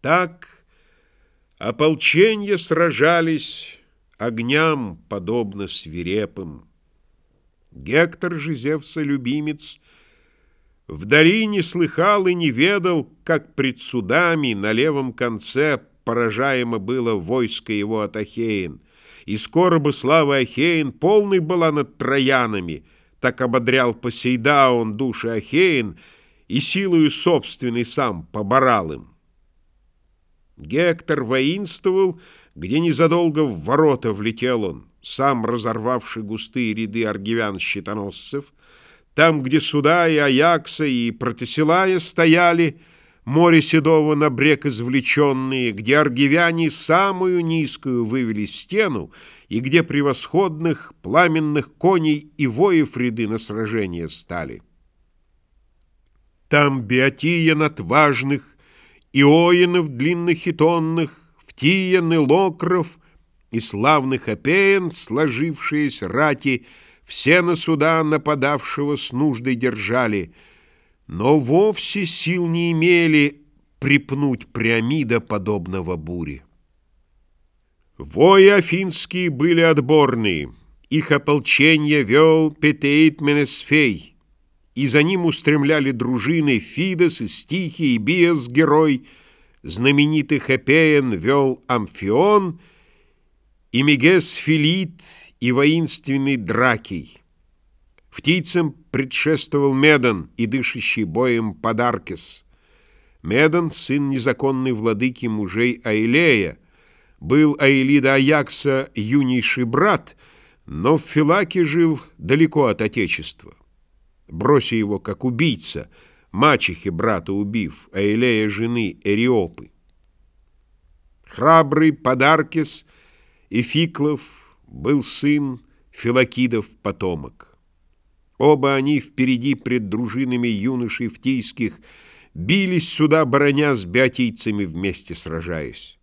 Так ополченья сражались огням, подобно свирепым. Гектор же Зевса любимец Вдали не слыхал и не ведал, Как пред судами на левом конце Поражаемо было войско его от Ахеин, И скоро бы слава Ахеин Полной была над троянами, Так ободрял Посейдаон души Ахеин И силою собственной сам поборал им. Гектор воинствовал, где незадолго в ворота влетел он, сам разорвавший густые ряды аргивян-щитоносцев, там, где суда и Аякса, и Протесилая стояли, море седого на брег извлеченные, где аргивяне самую низкую вывели стену, и где превосходных пламенных коней и воев ряды на сражение стали. Там Биотиян отважных, Иоинов длинных и тонных, Втиян и Локров и славных Апеян, сложившиеся рати, Все на суда нападавшего с нуждой держали, Но вовсе сил не имели припнуть Приамида, подобного буре. Вои афинские были отборные, Их ополчение вел Петеид Менесфей, и за ним устремляли дружины Фидос и Стихий, и Биас герой, знаменитых Эпеен вел Амфион, и Мегес Филит, и воинственный Дракий. Птицам предшествовал Медон и дышащий боем Подаркис. Медон, сын незаконной владыки мужей Аилея, был Аилида Аякса юнейший брат, но в Филаке жил далеко от отечества брося его как убийца, мачехи брата убив, а Элея жены Эриопы. Храбрый Подаркис и Фиклов был сын Филакидов потомок. Оба они впереди пред дружинами юношей втийских бились сюда, броня с бятийцами вместе сражаясь.